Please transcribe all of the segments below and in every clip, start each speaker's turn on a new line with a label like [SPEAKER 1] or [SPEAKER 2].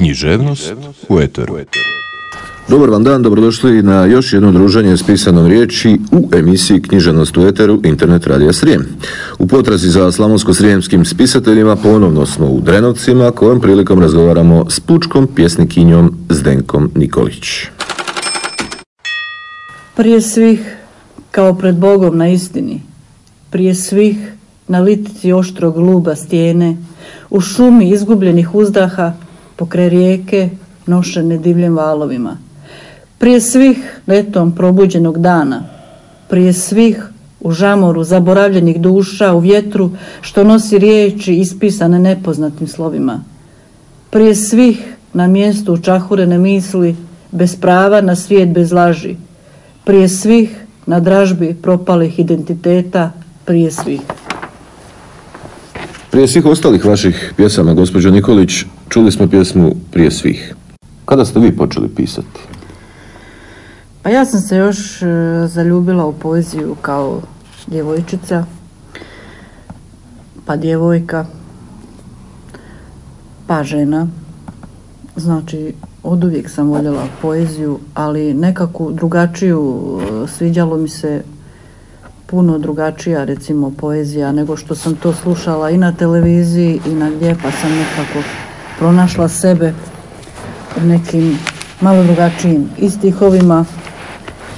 [SPEAKER 1] Književnost u Eteru.
[SPEAKER 2] Dobar vam dan, dobrodošli na još jedno druženje s pisanom riječi u emisiji Književnost u Eteru Internet Radija Srijem. U potrazi za slavonsko-srijemskim spisateljima ponovno smo u Drenovcima kojom prilikom razgovaramo s pučkom pjesnikinjom Zdenkom Nikolić.
[SPEAKER 3] Prije svih, kao pred Bogom na istini, prije svih na litici oštrog luba stijene, u šumi izgubljenih uzdaha, pokraj rijeke, nošene divljem valovima. Prije svih letom probuđenog dana, prije svih u žamoru zaboravljenih duša, u vjetru što nosi riječi ispisane nepoznatim slovima. Prije svih na mjestu čahurene misli, bez prava na svijet bez laži. Prije svih na dražbi propalih identiteta, prije svih.
[SPEAKER 2] Prije svih ostalih vaših pjesama, gospođo Nikolić, čuli smo pjesmu Prije svih. Kada ste vi počeli pisati?
[SPEAKER 3] Pa ja sam se još e, zaljubila u poeziju kao djevojčica, pa djevojka, pa žena. Znači, od uvijek sam voljela poeziju, ali nekakvu drugačiju, e, sviđalo mi se puno drugačija recimo poezija nego što sam to slušala i na televiziji i na gdje pa sam nekako pronašla sebe u nekim malo drugačijim i stihovima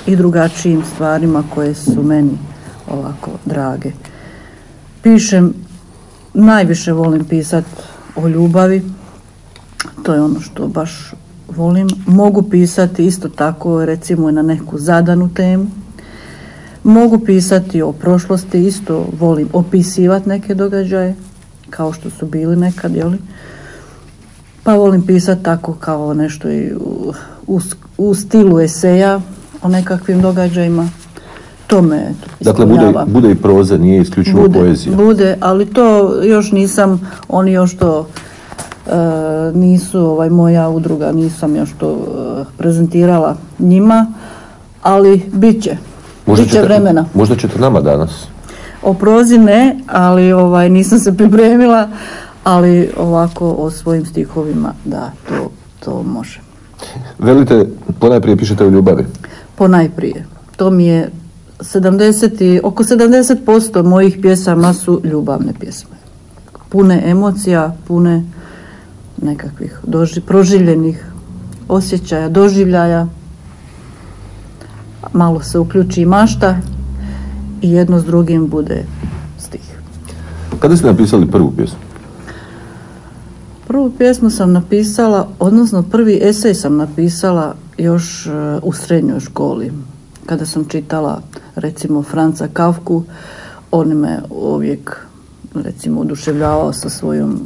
[SPEAKER 3] i drugačijim stvarima koje su meni ovako drage. Pišem, najviše volim pisat o ljubavi, to je ono što baš volim. Mogu pisati isto tako recimo na neku zadanu temu, Mogu pisati o prošlosti, isto volim opisivati neke događaje, kao što su bili nekad, jeli? Pa volim pisati tako kao nešto i u, u, u stilu eseja o nekakvim događajima. To me
[SPEAKER 2] Dakle, bude, bude i proza, nije isključivo
[SPEAKER 3] bude,
[SPEAKER 2] poezija.
[SPEAKER 3] Bude, ali to još nisam, oni još to e, nisu, ovaj, moja udruga, nisam još to e, prezentirala njima, ali bit će.
[SPEAKER 2] Možda
[SPEAKER 3] Biće
[SPEAKER 2] ćete,
[SPEAKER 3] vremena.
[SPEAKER 2] Možda ćete nama danas.
[SPEAKER 3] O prozi ne, ali ovaj, nisam se pripremila, ali ovako o svojim stihovima, da, to, to može.
[SPEAKER 2] Velite, ponajprije pišete o ljubavi.
[SPEAKER 3] Ponajprije. To mi je 70 i, oko 70% mojih pjesama su ljubavne pjesme. Pune emocija, pune nekakvih doži, proživljenih osjećaja, doživljaja, malo se uključi mašta i jedno s drugim bude stih.
[SPEAKER 2] Kada ste napisali prvu pjesmu?
[SPEAKER 3] Prvu pjesmu sam napisala, odnosno prvi esej sam napisala još e, u srednjoj školi. Kada sam čitala recimo Franca Kafku, on me uvijek recimo oduševljavao sa svojom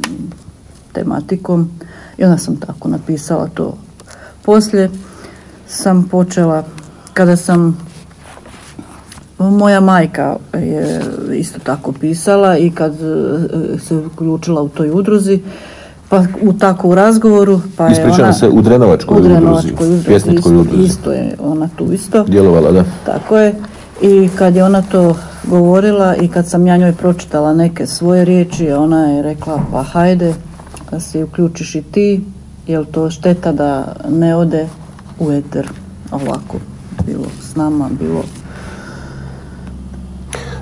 [SPEAKER 3] tematikom i onda sam tako napisala to. Poslije sam počela kada sam moja majka je isto tako pisala i kad e, se uključila u toj udruzi pa u tako u razgovoru pa je ona
[SPEAKER 2] se u Drenovačkoj,
[SPEAKER 3] u Drenovačkoj
[SPEAKER 2] udruzi, pjesničkoj
[SPEAKER 3] isto,
[SPEAKER 2] udruzi.
[SPEAKER 3] isto je ona tu isto
[SPEAKER 2] Djelovala, da.
[SPEAKER 3] tako je i kad je ona to govorila i kad sam ja njoj pročitala neke svoje riječi ona je rekla pa hajde da se uključiš i ti jel to šteta da ne ode u eter ovako bilo s nama, bilo...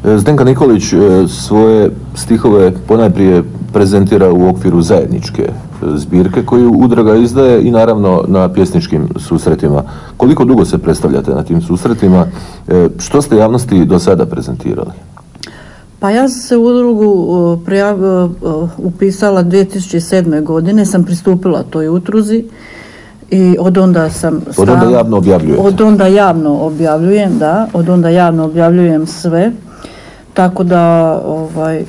[SPEAKER 2] E, Zdenka Nikolić e, svoje stihove ponajprije prezentira u okviru zajedničke e, zbirke koju Udraga izdaje i naravno na pjesničkim susretima. Koliko dugo se predstavljate na tim susretima? Što ste javnosti do sada prezentirali?
[SPEAKER 3] Pa ja sam se u udrugu prijav, upisala 2007. godine, sam pristupila toj utruzi i od onda sam...
[SPEAKER 2] Od onda javno objavljujete?
[SPEAKER 3] Od onda javno objavljujem, da. Od onda javno objavljujem sve. Tako da, ovaj,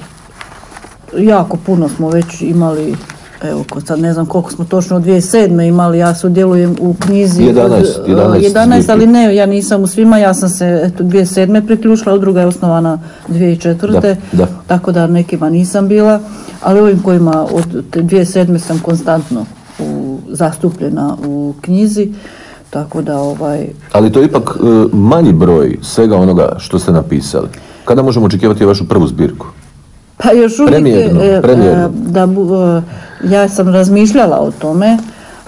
[SPEAKER 3] jako puno smo već imali evo, sad ne znam koliko smo točno od 2007. imali, ja sudjelujem u knjizi
[SPEAKER 2] 11, 11,
[SPEAKER 3] 11 ali ne, ja nisam u svima, ja sam se eto, 2007. priključila, druga je osnovana 2004.
[SPEAKER 2] Da, da.
[SPEAKER 3] Tako da nekima nisam bila, ali ovim kojima od 2007. sam konstantno zastupljena u knjizi, tako da ovaj...
[SPEAKER 2] Ali to je ipak e, manji broj svega onoga što ste napisali. Kada možemo očekivati vašu prvu zbirku?
[SPEAKER 3] Pa još uvijek,
[SPEAKER 2] premijerno,
[SPEAKER 3] e,
[SPEAKER 2] premijerno.
[SPEAKER 3] da, bu- e, ja sam razmišljala o tome,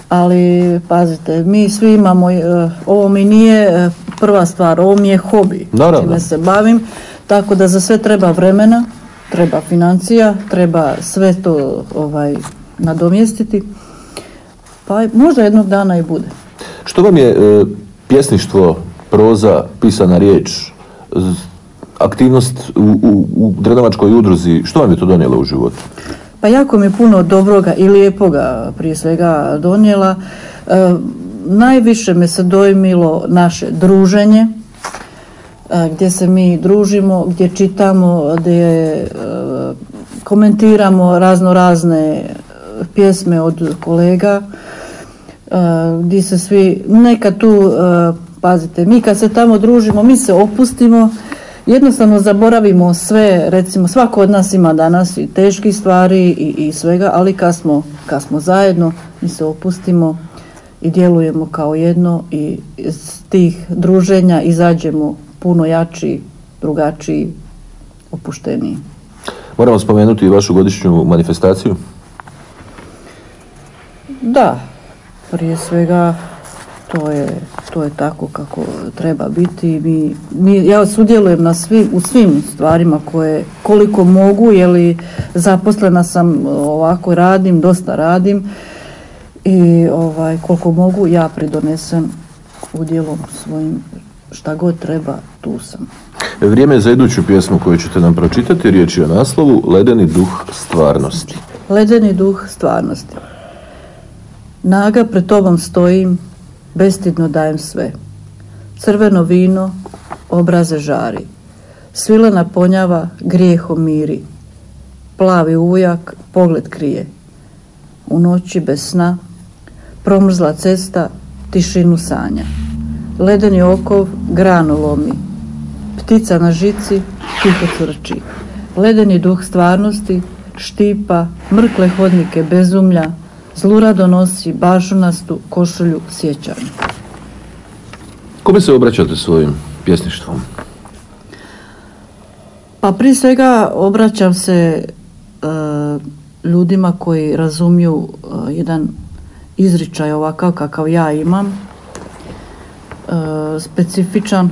[SPEAKER 3] ali pazite, mi svi imamo, e, ovo mi nije e, prva stvar, ovo mi je hobi,
[SPEAKER 2] Naravno.
[SPEAKER 3] čime se bavim, tako da za sve treba vremena, treba financija, treba sve to ovaj, nadomjestiti, pa možda jednog dana i bude.
[SPEAKER 2] Što vam je e, pjesništvo, proza, pisana riječ, aktivnost u, u, u Drenavačkoj udruzi, što vam je to donijelo u životu?
[SPEAKER 3] Pa jako mi je puno dobroga i lijepoga prije svega donijela. E, najviše me se dojmilo naše druženje, e, gdje se mi družimo, gdje čitamo, gdje e, komentiramo razno razne pjesme od kolega, e, gdje se svi, nekad tu, e, pazite, mi kad se tamo družimo, mi se opustimo, jednostavno zaboravimo sve, recimo svako od nas ima danas i teških stvari i, i svega, ali kad smo, kad smo zajedno, mi se opustimo i djelujemo kao jedno i iz tih druženja izađemo puno jači, drugačiji, opušteniji.
[SPEAKER 2] Moramo spomenuti i vašu godišnju manifestaciju.
[SPEAKER 3] Da, prije svega to je, to je tako kako treba biti. Mi, mi, ja sudjelujem na svi, u svim stvarima koje koliko mogu, jer zaposlena sam ovako radim, dosta radim i ovaj, koliko mogu ja pridonesem udjelom svojim šta god treba, tu sam.
[SPEAKER 2] Vrijeme je za iduću pjesmu koju ćete nam pročitati, riječ je o naslovu Ledeni duh stvarnosti.
[SPEAKER 3] Ledeni duh stvarnosti. Naga pred tobom stojim, bestidno dajem sve. Crveno vino, obraze žari. Svilena ponjava, grijehom miri. Plavi ujak, pogled krije. U noći bez sna, promrzla cesta, tišinu sanja. Ledeni okov, granu lomi. Ptica na žici, tiho crči. Ledeni duh stvarnosti, štipa, mrkle hodnike bezumlja, zlurado nosi bažunastu košulju sjećanja.
[SPEAKER 2] Kome se obraćate svojim pjesništvom?
[SPEAKER 3] Pa prije svega obraćam se e, ljudima koji razumiju e, jedan izričaj ovakav kakav ja imam, e, specifičan,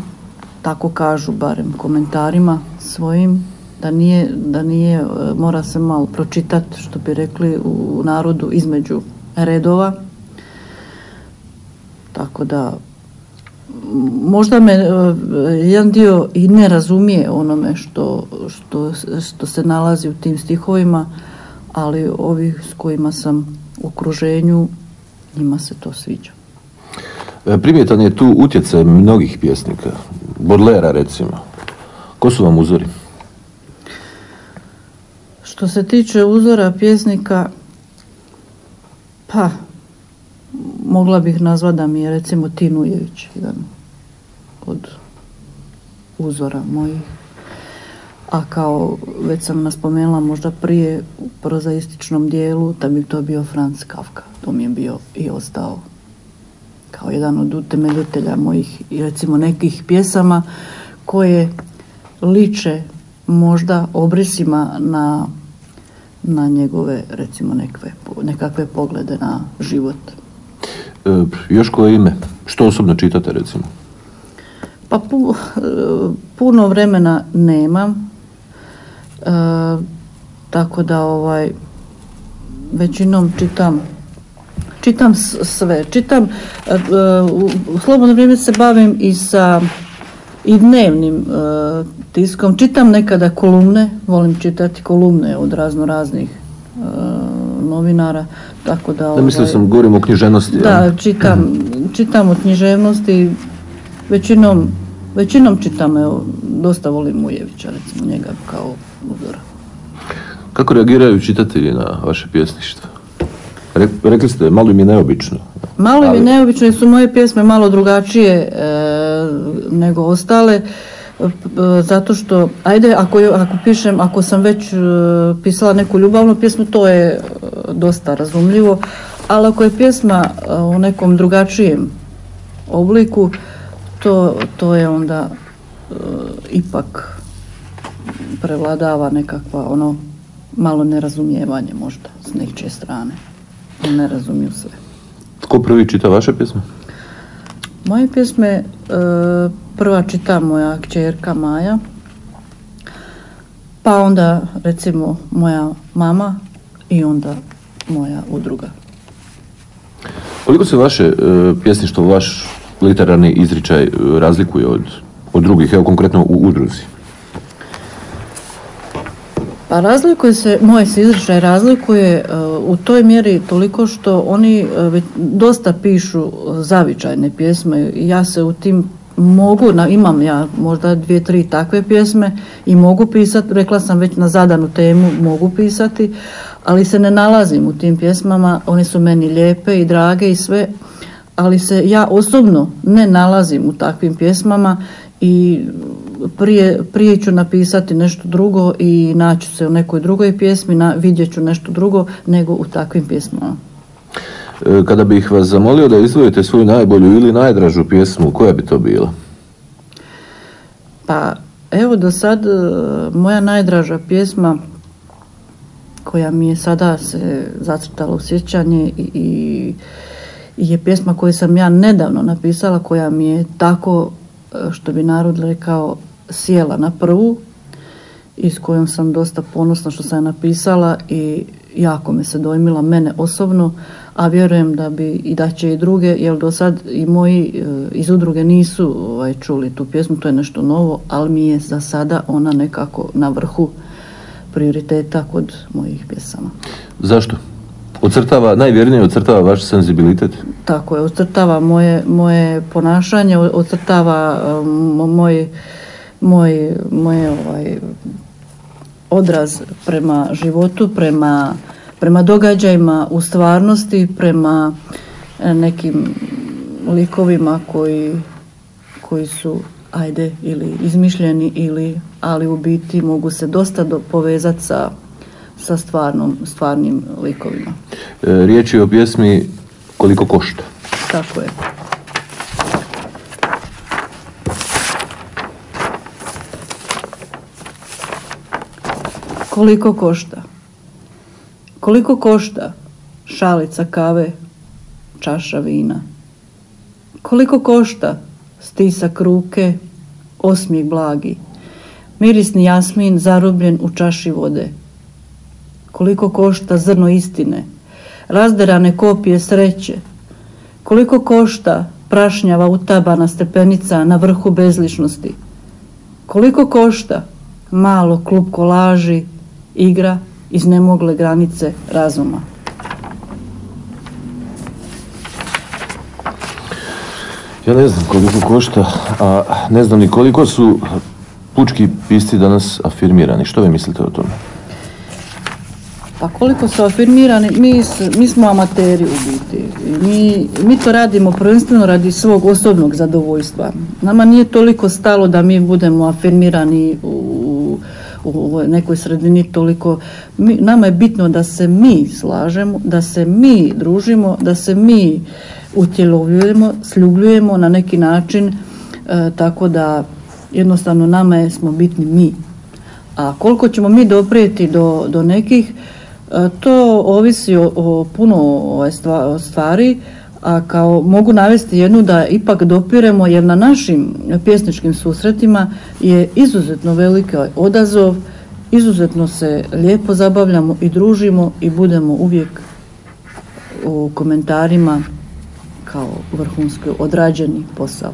[SPEAKER 3] tako kažu barem komentarima svojim, da nije, da nije, e, mora se malo pročitati što bi rekli u narodu između redova. Tako da možda me e, jedan dio i ne razumije onome što, što, što se nalazi u tim stihovima, ali ovi s kojima sam u okruženju, njima se to sviđa.
[SPEAKER 2] E, Primjetan je tu utjecaj mnogih pjesnika, Bodlera recimo. Ko su vam uzori?
[SPEAKER 3] Što se tiče uzora pjesnika, pa mogla bih nazvati da mi je recimo Tinujević jedan od uzora mojih. A kao već sam naspomenula možda prije u prozaističnom dijelu da bi to bio Franz Kafka. To mi je bio i ostao kao jedan od utemeljitelja mojih i recimo nekih pjesama koje liče možda obrisima na, na njegove recimo nekakve, nekakve poglede na život.
[SPEAKER 2] E, još koje ime? Što osobno čitate recimo?
[SPEAKER 3] Pa pu- e, puno vremena nemam, e, tako da ovaj većinom čitam čitam sve. Čitam, e, e, u, u slobodno vrijeme se bavim i sa i dnevnim e, tiskom. Čitam nekada kolumne, volim čitati kolumne od razno raznih e, novinara, tako da...
[SPEAKER 2] Da, mislio
[SPEAKER 3] ovaj,
[SPEAKER 2] sam, govorim o književnosti.
[SPEAKER 3] da,
[SPEAKER 2] jel?
[SPEAKER 3] čitam, čitam od književnosti, većinom, većinom čitam, evo, dosta volim Mujevića, recimo njega kao uzora.
[SPEAKER 2] Kako reagiraju čitatelji na vaše pjesništvo? Re- rekli ste, malo im je neobično.
[SPEAKER 3] Malo mi
[SPEAKER 2] Ali-
[SPEAKER 3] neobično jer su moje pjesme malo drugačije e, nego ostale, e, zato što, ajde, ako, je- ako pišem, ako sam već e, pisala neku ljubavnu pjesmu, to je dosta razumljivo, ali ako je pjesma u nekom drugačijem obliku, to, to je onda ipak prevladava nekakva ono malo nerazumijevanje možda s nečije strane. Ne razumiju sve.
[SPEAKER 2] Tko prvi čita vaše pjesme?
[SPEAKER 3] Moje pjesme e, prva čita moja kćerka Maja, pa onda recimo moja mama i onda moja udruga.
[SPEAKER 2] Koliko se vaše e, pjesništvo, vaš literarni izričaj e, razlikuje od, od drugih, evo konkretno u udruzi?
[SPEAKER 3] Pa razlikuje se, moj se izričaj razlikuje e, u toj mjeri toliko što oni e, dosta pišu zavičajne pjesme. Ja se u tim mogu, imam ja možda dvije, tri takve pjesme i mogu pisati, rekla sam već na zadanu temu mogu pisati, ali se ne nalazim u tim pjesmama, one su meni lijepe i drage i sve, ali se ja osobno ne nalazim u takvim pjesmama i prije, prije ću napisati nešto drugo i naći se u nekoj drugoj pjesmi, na, vidjet ću nešto drugo nego u takvim pjesmama.
[SPEAKER 2] E, kada bih vas zamolio da izdvojite svoju najbolju ili najdražu pjesmu, koja bi to bila?
[SPEAKER 3] Pa evo do sad e, moja najdraža pjesma koja mi je sada se zacrtala u sjećanje i, i je pjesma koju sam ja nedavno napisala koja mi je tako što bi narod rekao sjela na prvu i s kojom sam dosta ponosna što sam je napisala i jako me se dojmila mene osobno, a vjerujem da bi i da će i druge, jer do sad i moji e, iz udruge nisu ovaj, čuli tu pjesmu, to je nešto novo, ali mi je za sada ona nekako na vrhu prioriteta kod mojih pjesama.
[SPEAKER 2] Zašto? Ocrtava, najvjernije ocrtava vaš senzibilitet?
[SPEAKER 3] Tako je, ocrtava moje, moje ponašanje, ocrtava um, moj, moj, moj ovaj, odraz prema životu, prema, prema događajima u stvarnosti, prema e, nekim likovima koji, koji su ajde ili izmišljeni ili ali u biti mogu se dosta do, povezati sa, sa stvarnom, stvarnim likovima.
[SPEAKER 2] E, riječ je o pjesmi Koliko košta.
[SPEAKER 3] Tako je. Koliko košta? Koliko košta šalica kave, čaša vina? Koliko košta stisak ruke, osmijeh blagi, mirisni jasmin zarobljen u čaši vode? Koliko košta zrno istine, razderane kopije sreće? Koliko košta prašnjava utabana stepenica na vrhu bezličnosti? Koliko košta malo klub kolaži, igra iz nemogle granice razuma.
[SPEAKER 2] Ja ne znam koliko košta, a ne znam ni koliko su pučki pisci danas afirmirani. Što vi mislite o tome?
[SPEAKER 3] Pa koliko su afirmirani, mi, mi smo amateri u biti. Mi, mi to radimo prvenstveno radi svog osobnog zadovoljstva. Nama nije toliko stalo da mi budemo afirmirani u, u nekoj sredini toliko. Mi, nama je bitno da se mi slažemo, da se mi družimo, da se mi utjelovljujemo, sljubljujemo na neki način e, tako da jednostavno nama je, smo bitni mi. A koliko ćemo mi doprijeti do, do nekih, to ovisi o, o puno ovaj, stvari, a kao mogu navesti jednu da ipak dopiremo jer na našim pjesničkim susretima je izuzetno veliki odazov, izuzetno se lijepo zabavljamo i družimo i budemo uvijek u komentarima kao vrhunski odrađeni posao.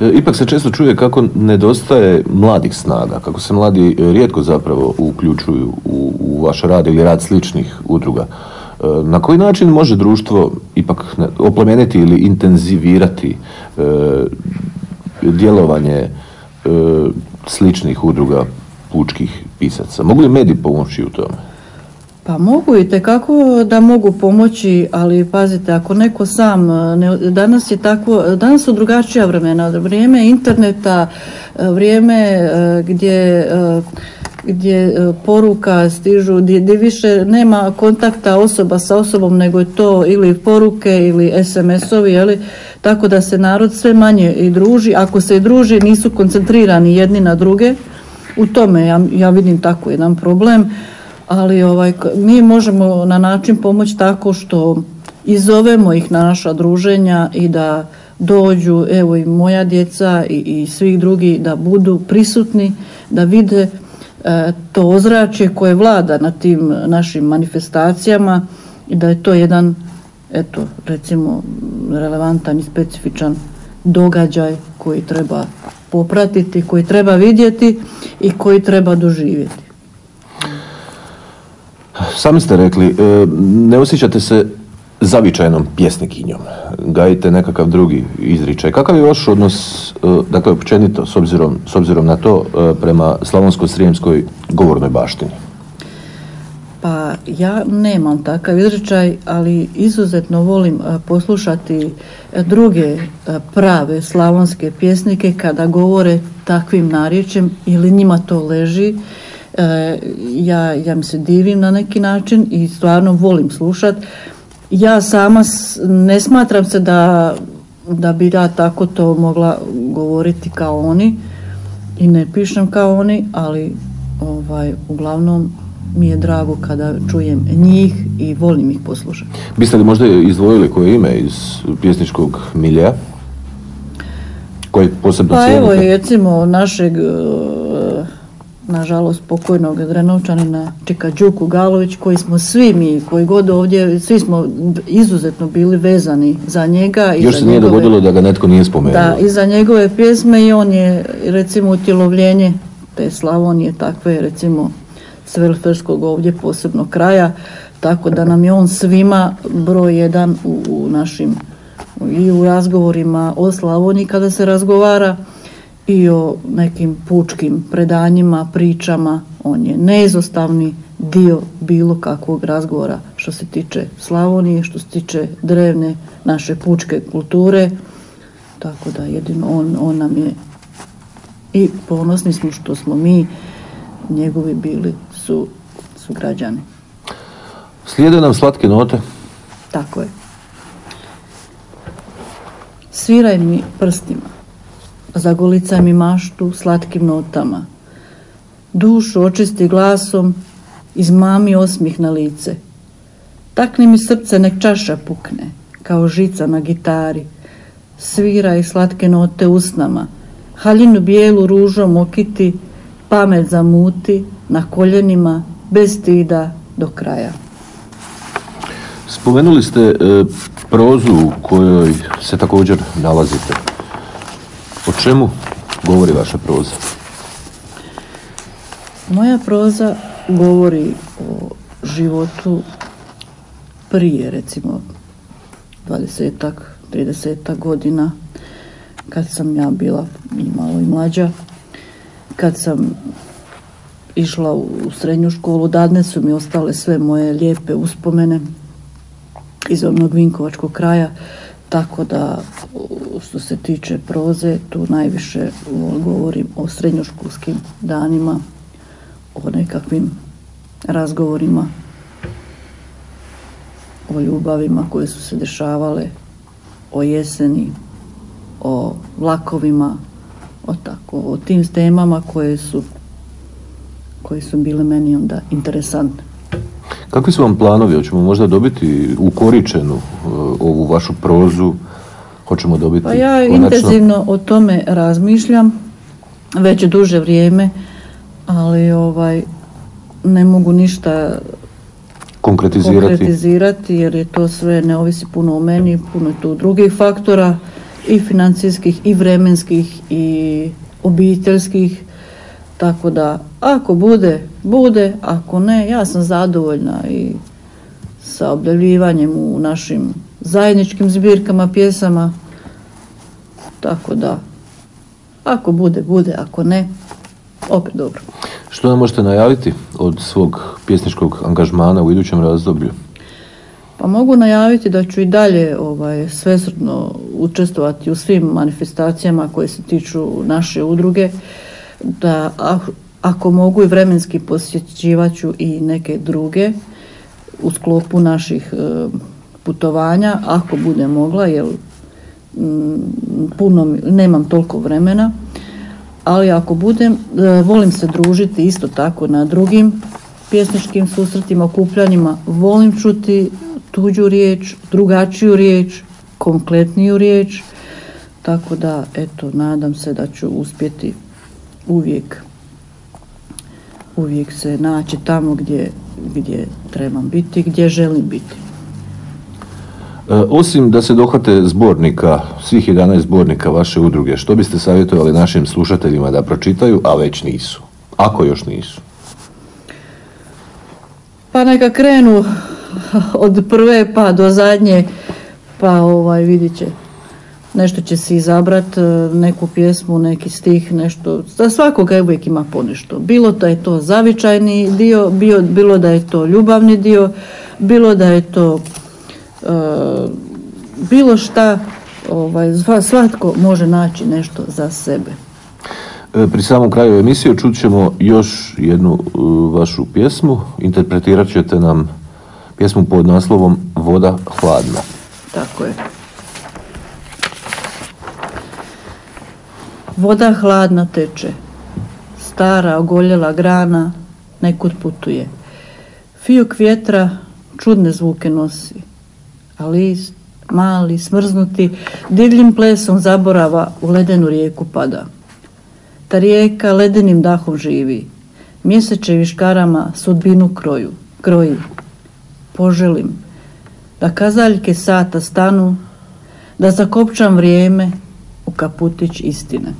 [SPEAKER 2] E, ipak se često čuje kako nedostaje mladih snaga, kako se mladi rijetko zapravo uključuju u, u vaš rad ili rad sličnih udruga. E, na koji način može društvo ipak oplemeniti ili intenzivirati e, djelovanje e, sličnih udruga pučkih pisaca? Mogu li mediji pomoći u tome?
[SPEAKER 3] Pa mogu i tekako da mogu pomoći, ali pazite, ako neko sam, ne, danas je tako, danas su drugačija vremena, vrijeme interneta, vrijeme gdje gdje e, poruka stižu, gdje, gdje više nema kontakta osoba sa osobom, nego je to ili poruke ili SMS-ovi, jeli, tako da se narod sve manje i druži. Ako se i druži, nisu koncentrirani jedni na druge. U tome ja, ja vidim tako jedan problem, ali ovaj, mi možemo na način pomoći tako što i zovemo ih na naša druženja i da dođu, evo i moja djeca i, i svih drugi da budu prisutni, da vide e, to ozračje koje vlada na tim našim manifestacijama i da je to jedan, eto, recimo, relevantan i specifičan događaj koji treba popratiti, koji treba vidjeti i koji treba doživjeti.
[SPEAKER 2] Sami ste rekli, e, ne osjećate se zavičajnom pjesnikinjom, gajite nekakav drugi izričaj. Kakav je vaš odnos, e, dakle općenito, s obzirom, s obzirom na to, e, prema slavonsko-srijemskoj govornoj baštini?
[SPEAKER 3] Pa ja nemam takav izričaj, ali izuzetno volim poslušati druge prave slavonske pjesnike kada govore takvim narječjem ili njima to leži. Ja, ja mi se divim na neki način i stvarno volim slušati ja sama ne smatram se da, da bi ja tako to mogla govoriti kao oni i ne pišem kao oni, ali ovaj, uglavnom mi je drago kada čujem njih i volim ih poslušati.
[SPEAKER 2] Biste li možda izdvojili koje ime iz pjesničkog milija? Koji posebno
[SPEAKER 3] Pa evo recimo našeg nažalost pokojnog Drenovčanina Čika Đuku Galović koji smo svi mi, koji god ovdje, svi smo izuzetno bili vezani za njega.
[SPEAKER 2] I Još se nije dogodilo da ga netko nije spomenuo.
[SPEAKER 3] Da, i za njegove pjesme i on je recimo utjelovljenje te Slavonije takve recimo Svelferskog ovdje posebno kraja, tako da nam je on svima broj jedan u, u našim i u razgovorima o Slavoniji kada se razgovara i o nekim pučkim predanjima, pričama. On je neizostavni dio bilo kakvog razgovora što se tiče Slavonije, što se tiče drevne naše pučke kulture. Tako da jedino on, on nam je i ponosni smo što smo mi njegovi bili su, su građani.
[SPEAKER 2] Slijede nam slatke note.
[SPEAKER 3] Tako je. Sviraj mi prstima zagolica mi maštu slatkim notama. Dušu očisti glasom, izmami osmih na lice. Takni mi srce nek čaša pukne, kao žica na gitari. Svira i slatke note usnama, haljinu bijelu ružom okiti, pamet zamuti, na koljenima, bez stida do kraja.
[SPEAKER 2] Spomenuli ste e, prozu u kojoj se također nalazite. Čemu govori vaša proza?
[SPEAKER 3] Moja proza govori o životu prije recimo 20-tak, 30 godina kad sam ja bila i malo i mlađa kad sam išla u srednju školu dadne su mi ostale sve moje lijepe uspomene iz onog Vinkovačkog kraja tako da što se tiče proze, tu najviše govorim o srednjoškolskim danima, o nekakvim razgovorima, o ljubavima koje su se dešavale, o jeseni, o vlakovima, o tako, o tim temama koje su koje su bile meni onda interesantne.
[SPEAKER 2] Kakvi su vam planovi? Hoćemo možda dobiti ukoričenu uh, ovu vašu prozu? Hoćemo dobiti
[SPEAKER 3] Pa ja intenzivno o tome razmišljam već duže vrijeme, ali ovaj ne mogu ništa
[SPEAKER 2] konkretizirati.
[SPEAKER 3] konkretizirati jer je to sve ne ovisi puno o meni, puno tu drugih faktora i financijskih i vremenskih i obiteljskih tako da ako bude, bude, ako ne, ja sam zadovoljna i sa objavljivanjem u našim zajedničkim zbirkama pjesama. Tako da, ako bude, bude, ako ne, opet dobro.
[SPEAKER 2] Što nam možete najaviti od svog pjesničkog angažmana u idućem razdoblju?
[SPEAKER 3] Pa mogu najaviti da ću i dalje ovaj, svesrdno učestvovati u svim manifestacijama koje se tiču naše udruge da ako mogu i vremenski posjećivaću i neke druge u sklopu naših e, putovanja, ako bude mogla, jer mm, puno, nemam toliko vremena, ali ako budem, e, volim se družiti isto tako na drugim pjesničkim susretima, okupljanjima, volim čuti tuđu riječ, drugačiju riječ, konkretniju riječ, tako da, eto, nadam se da ću uspjeti uvijek uvijek se naći tamo gdje, gdje trebam biti, gdje želim biti.
[SPEAKER 2] E, osim da se dohvate zbornika, svih 11 zbornika vaše udruge, što biste savjetovali našim slušateljima da pročitaju, a već nisu? Ako još nisu?
[SPEAKER 3] Pa neka krenu od prve pa do zadnje, pa ovaj vidit će. Nešto će si izabrat, e, neku pjesmu, neki stih, nešto. Za svakoga uvijek ima ponešto. Bilo da je to zavičajni dio, bio, bilo da je to ljubavni dio, bilo da je to bilo šta, ovaj, svatko može naći nešto za sebe.
[SPEAKER 2] E, pri samom kraju emisije čut ćemo još jednu vašu pjesmu. Interpretirat ćete nam pjesmu pod naslovom Voda hladna.
[SPEAKER 3] Tako je. Voda hladna teče, stara ogoljela grana nekud putuje. Fijuk vjetra čudne zvuke nosi, a list, mali, smrznuti, divljim plesom zaborava u ledenu rijeku pada. Ta rijeka ledenim dahom živi, mjeseče škarama sudbinu kroju, kroji. Poželim da kazaljke sata stanu, da zakopčam vrijeme u kaputić istine.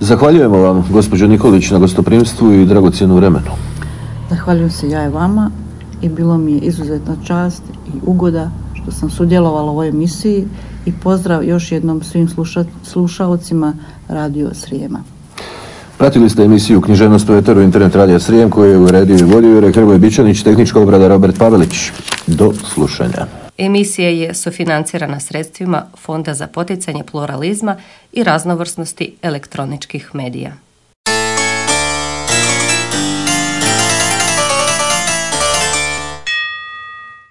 [SPEAKER 2] Zahvaljujemo vam, gospođo Nikolić, na gostoprimstvu i dragocjenu vremenu.
[SPEAKER 3] Zahvaljujem se ja i vama i bilo mi je izuzetna čast i ugoda što sam sudjelovala u ovoj emisiji i pozdrav još jednom svim sluša, slušalcima Radio Srijema.
[SPEAKER 2] Pratili ste emisiju Književnost u Eteru Internet Radija Srijem koju je uredio i vodio Jure Hrvoje Bičanić, tehnička obrada Robert Pavelić. Do slušanja.
[SPEAKER 4] Emisija je sufinancirana sredstvima Fonda za poticanje pluralizma i raznovrsnosti elektroničkih medija.